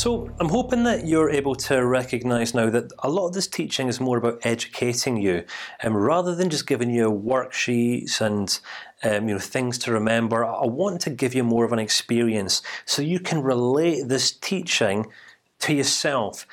So I'm hoping that you're able to recognise now that a lot of this teaching is more about educating you, um, rather than just giving you worksheets and um, you know things to remember. I want to give you more of an experience so you can relate this teaching to yourself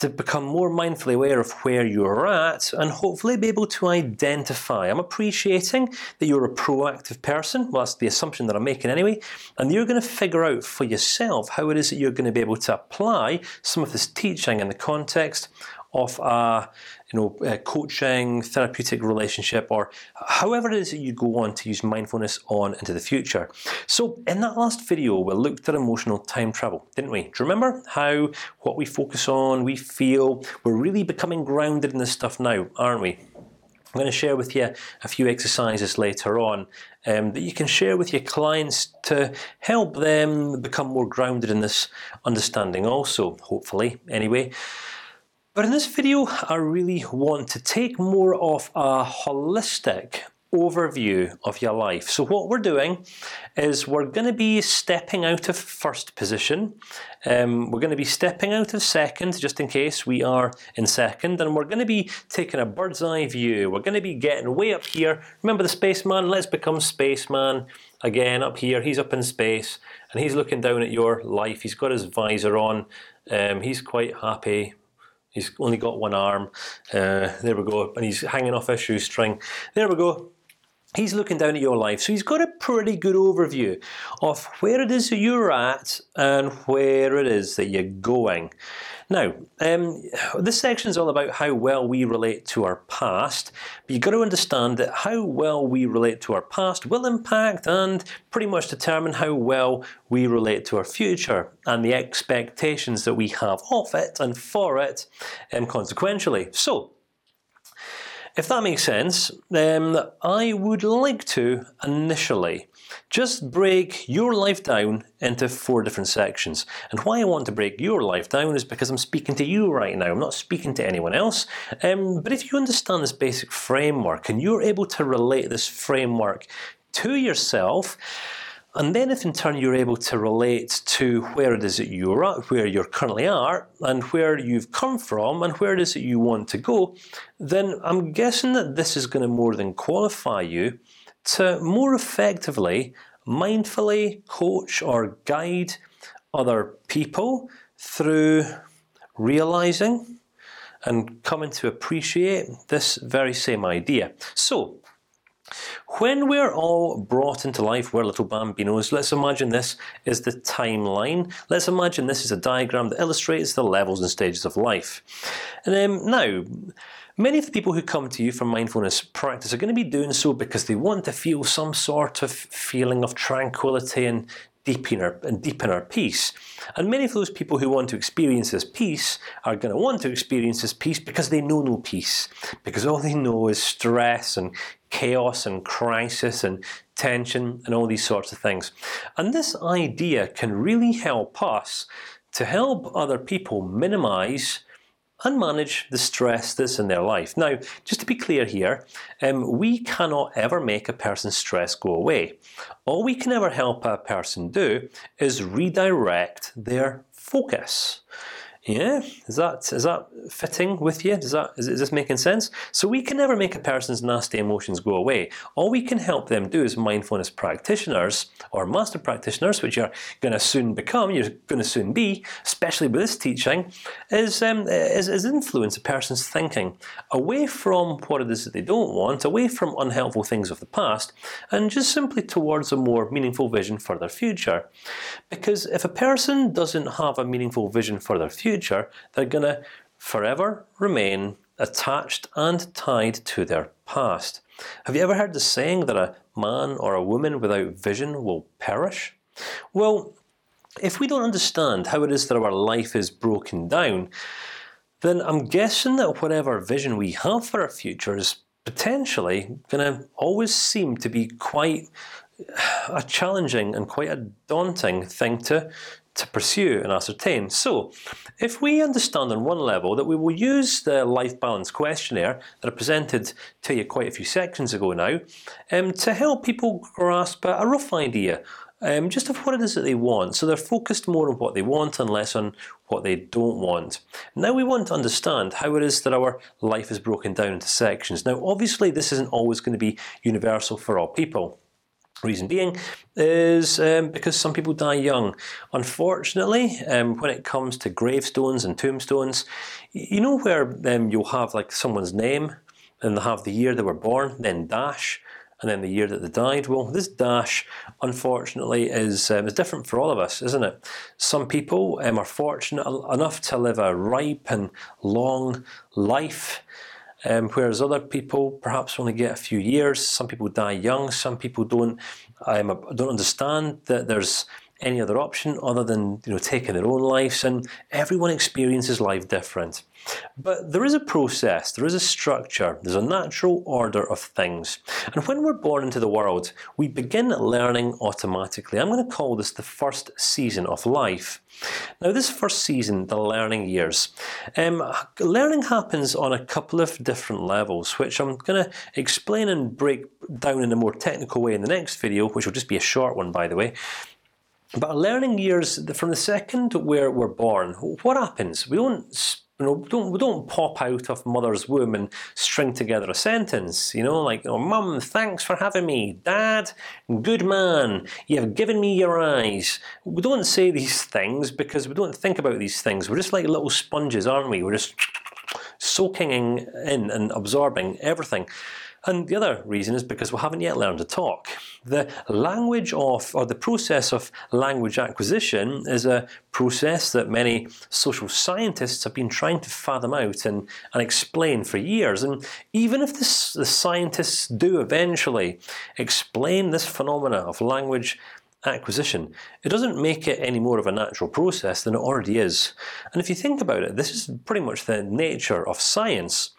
to become more mindfully aware of where you're at, and hopefully be able to identify. I'm appreciating that you're a proactive person. Well, that's the assumption that I'm making anyway, and you're going to figure out for yourself how it is that you're going to be able to apply some of this teaching in the context of a you know a coaching therapeutic relationship or however it is that you go on to use mindfulness on into the future. So in that last video, we looked at emotional time travel, didn't we? Do you remember how what we focus on, we feel, we're really becoming grounded in this stuff now, aren't we? I'm going to share with you a few exercises later on um, that you can share with your clients to help them become more grounded in this understanding. Also, hopefully, anyway. But in this video, I really want to take more of a holistic overview of your life. So what we're doing is we're going to be stepping out of first position. Um, we're going to be stepping out of second, just in case we are in second, and we're going to be taking a bird's eye view. We're going to be getting way up here. Remember the spaceman? Let's become spaceman again. Up here, he's up in space, and he's looking down at your life. He's got his visor on. Um, he's quite happy. He's only got one arm. Uh, there we go, and he's hanging off a shoestring. There we go. He's looking down at your life, so he's got a pretty good overview of where it is that you're at and where it is that you're going. Now, um, this section is all about how well we relate to our past. But you've got to understand that how well we relate to our past will impact and pretty much determine how well we relate to our future and the expectations that we have of it and for it, and um, consequentially. So. If that makes sense, then I would like to initially just break your life down into four different sections. And why I want to break your life down is because I'm speaking to you right now. I'm not speaking to anyone else. Um, but if you understand this basic framework and you're able to relate this framework to yourself. And then, if in turn you're able to relate to where it is that you're at, where you're currently are, and where you've come from, and where it is that you want to go, then I'm guessing that this is going to more than qualify you to more effectively, mindfully coach or guide other people through realizing and coming to appreciate this very same idea. So, when we're all brought into life, we're little bambinos. Let's imagine this is the timeline. Let's imagine this is a diagram that illustrates the levels and stages of life. And um, now, Many of the people who come to you for mindfulness practice are going to be doing so because they want to feel some sort of feeling of tranquility and deepen our and deepen our peace. And many of those people who want to experience this peace are going to want to experience this peace because they know no peace, because all they know is stress and chaos and crisis and tension and all these sorts of things. And this idea can really help us to help other people minimize and manage the stress that's in their life. Now, just to be clear here, um, we cannot ever make a person's stress go away. All we can ever help a person do is redirect their focus. Yeah, is that is that fitting with you? Does that is, is this making sense? So we can never make a person's nasty emotions go away. All we can help them do as mindfulness practitioners or master practitioners, which you're going to soon become, you're going to soon be, especially with this teaching, is um, is, is influence a person's thinking away from what it is that they don't want, away from unhelpful things of the past, and just simply towards a more meaningful vision for their future. Because if a person doesn't have a meaningful vision for their future future, they're going to forever remain attached and tied to their past. Have you ever heard the saying that a man or a woman without vision will perish? Well, if we don't understand how it is that our life is broken down, then I'm guessing that whatever vision we have for our future is potentially going to always seem to be quite a challenging and quite a daunting thing to to pursue and ascertain. So, if we understand on one level that we will use the life balance questionnaire that I presented to you quite a few sections ago now, um, to help people grasp a, rough idea um, just of what it is that they want. So they're focused more on what they want and less on what they don't want. Now we want to understand how it is that our life is broken down into sections. Now, obviously, this isn't always going to be universal for all people. Reason being is um, because some people die young. Unfortunately, um, when it comes to gravestones and tombstones, you know where um, you'll have like someone's name and they'll have the year they were born, then dash, and then the year that they died. Well, this dash, unfortunately, is um, is different for all of us, isn't it? Some people um, are fortunate enough to live a ripe and long life. Um, whereas other people perhaps only get a few years. Some people die young. Some people don't um, don't understand that there's any other option other than you know taking their own lives, and everyone experiences life different. But there is a process, there is a structure, there's a natural order of things, and when we're born into the world, we begin learning automatically. I'm going to call this the first season of life. Now, this first season, the learning years, um, learning happens on a couple of different levels, which I'm going to explain and break down in a more technical way in the next video, which will just be a short one, by the way. But learning years from the second where we're born, what happens? We don't. You know, don't we don't pop out of mother's womb and string together a sentence. You know, like, oh, "Mum, thanks for having me. Dad, good man. You have given me your eyes." We don't say these things because we don't think about these things. We're just like little sponges, aren't we? We're just soaking in and absorbing everything. And the other reason is because we haven't yet learned to talk. The language of, or the process of language acquisition, is a process that many social scientists have been trying to fathom out and, and explain for years. And even if this, the scientists do eventually explain this phenomena of language acquisition, it doesn't make it any more of a natural process than it already is. And if you think about it, this is pretty much the nature of science.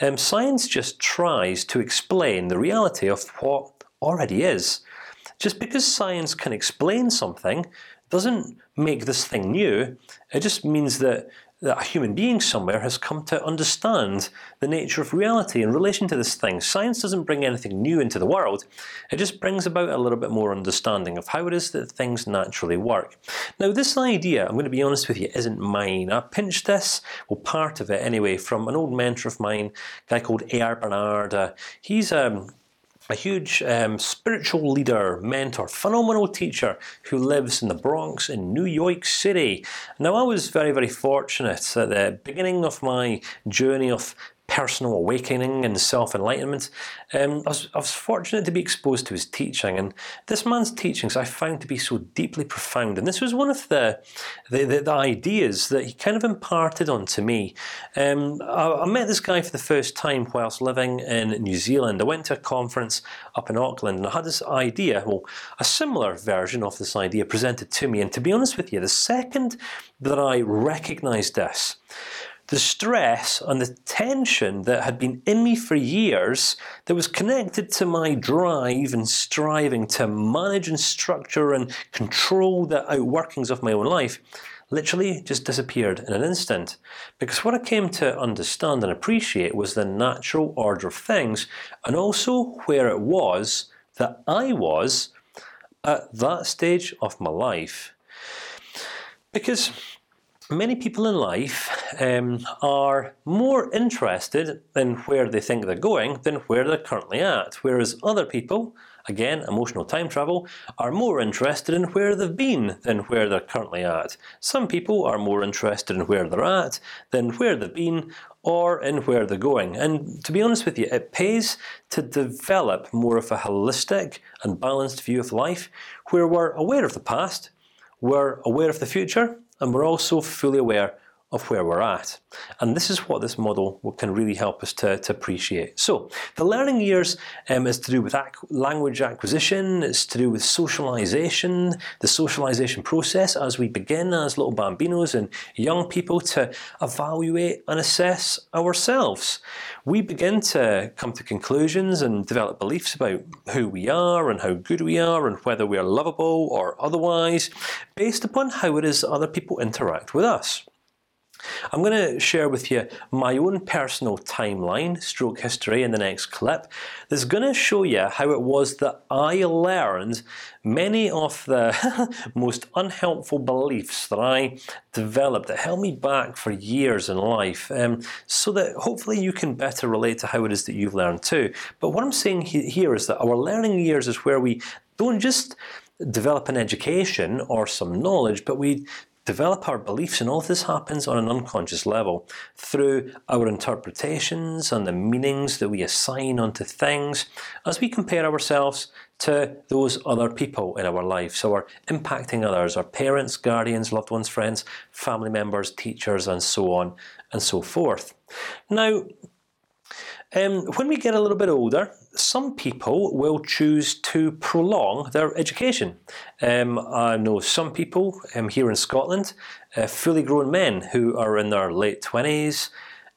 Um, science just tries to explain the reality of what already is. Just because science can explain something doesn't make this thing new. It just means that that a human being somewhere has come to understand the nature of reality in relation to this thing. Science doesn't bring anything new into the world; it just brings about a little bit more understanding of how it is that things naturally work. Now, this idea, I'm going to be honest with you, isn't mine. I pinched this, well, part of it anyway, from an old mentor of mine, a guy called A.R. Bernard. Uh, he's um, a huge um, spiritual leader, mentor, phenomenal teacher who lives in the Bronx in New York City. Now, I was very, very fortunate at the beginning of my journey of personal awakening and self enlightenment. Um, I, was, I was fortunate to be exposed to his teaching, and this man's teachings I found to be so deeply profound. And this was one of the the, the, the ideas that he kind of imparted onto me. Um, I, I, met this guy for the first time whilst living in New Zealand. I went to a conference up in Auckland, and I had this idea, well, a similar version of this idea presented to me. And to be honest with you, the second that I recognised this the stress and the tension that had been in me for years, that was connected to my drive and striving to manage and structure and control the outworkings of my own life, literally just disappeared in an instant. Because what I came to understand and appreciate was the natural order of things, and also where it was that I was at that stage of my life. Because many people in life um, are more interested in where they think they're going than where they're currently at, whereas other people, again, emotional time travel, are more interested in where they've been than where they're currently at. Some people are more interested in where they're at than where they've been, or in where they're going. And to be honest with you, it pays to develop more of a holistic and balanced view of life, where we're aware of the past, we're aware of the future, and we're also fully aware of where we're at. And this is what this model can really help us to, to appreciate. So the learning years um, is to do with ac language acquisition. It's to do with socialization, the socialization process as we begin as little bambinos and young people to evaluate and assess ourselves. We begin to come to conclusions and develop beliefs about who we are and how good we are and whether we are lovable or otherwise, based upon how it is other people interact with us. I'm going to share with you my own personal timeline, stroke history, in the next clip. That's going to show you how it was that I learned many of the most unhelpful beliefs that I developed that held me back for years in life, um, so that hopefully you can better relate to how it is that you've learned too. But what I'm saying here is that our learning years is where we don't just develop an education or some knowledge, but we develop our beliefs, and all this happens on an unconscious level through our interpretations and the meanings that we assign onto things as we compare ourselves to those other people in our life. So we're impacting others: our parents, guardians, loved ones, friends, family members, teachers, and so on and so forth. Now, um, when we get a little bit older, some people will choose to prolong their education. Um, I know some people um, here in Scotland, uh, fully grown men who are in their late twenties,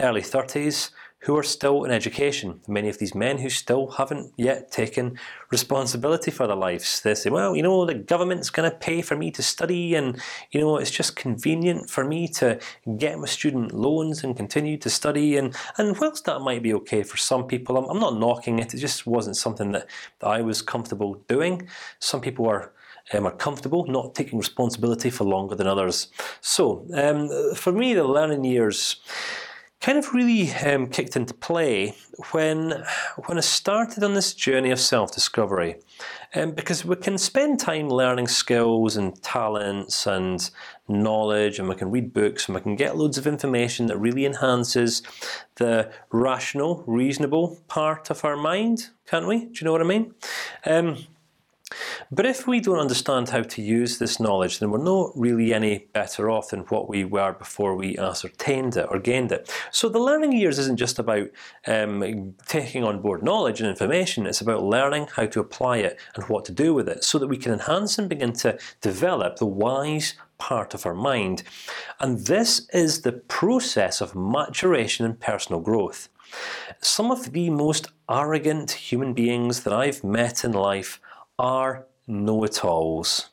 early thirties, who are still in education. Many of these men who still haven't yet taken responsibility for their lives. They say, "Well, you know, the government's going to pay for me to study, and you know, it's just convenient for me to get my student loans and continue to study." And and whilst that might be okay for some people, I'm, I'm not knocking it. It just wasn't something that, that I was comfortable doing. Some people are um, are comfortable not taking responsibility for longer than others. So um, for me, the learning years kind of really um, kicked into play when when I started on this journey of self-discovery, um, because we can spend time learning skills and talents and knowledge, and we can read books, and we can get loads of information that really enhances the rational, reasonable part of our mind, can't we? Do you know what I mean? Um, but if we don't understand how to use this knowledge, then we're not really any better off than what we were before we ascertained it or gained it. So the learning years isn't just about um, taking on board knowledge and information. It's about learning how to apply it and what to do with it, so that we can enhance and begin to develop the wise part of our mind. And this is the process of maturation and personal growth. Some of the most arrogant human beings that I've met in life are know-it-alls.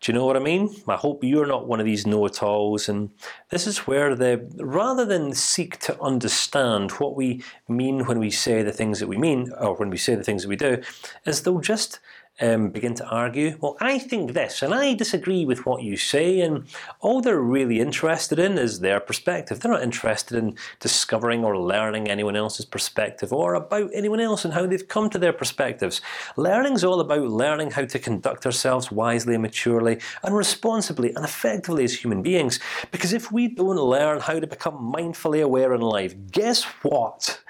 Do you know what I mean? I hope you're not one of these know-it-alls, and this is where the rather than seek to understand what we mean when we say the things that we mean, or when we say the things that we do, is they'll just um, begin to argue. Well, I think this, and I disagree with what you say, and all they're really interested in is their perspective. They're not interested in discovering or learning anyone else's perspective or about anyone else and how they've come to their perspectives. Learning's all about learning how to conduct ourselves wisely and maturely and responsibly and effectively as human beings. Because if we don't learn how to become mindfully aware in life, guess what?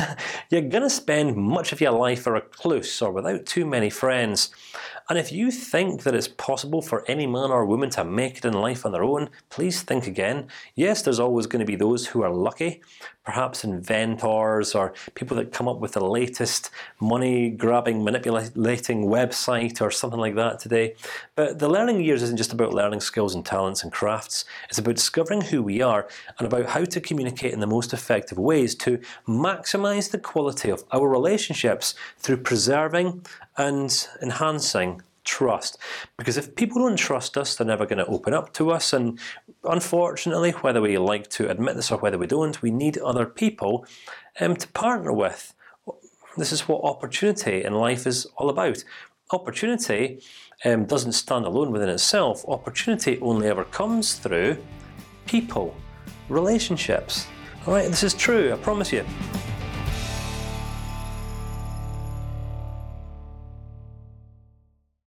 You're going to spend much of your life a recluse or without too many friends friends. And if you think that it's possible for any man or woman to make it in life on their own, please think again. Yes, there's always going to be those who are lucky, perhaps inventors or people that come up with the latest money-grabbing, manipulating website or something like that today. But the learning years isn't just about learning skills and talents and crafts. It's about discovering who we are and about how to communicate in the most effective ways to maximize the quality of our relationships through preserving and enhancing trust. Because if people don't trust us, they're never going to open up to us. And unfortunately, whether we like to admit this or whether we don't, we need other people um, to partner with. This is what opportunity in life is all about. Opportunity um, doesn't stand alone within itself. Opportunity only ever comes through people, relationships. All right, this is true. I promise you.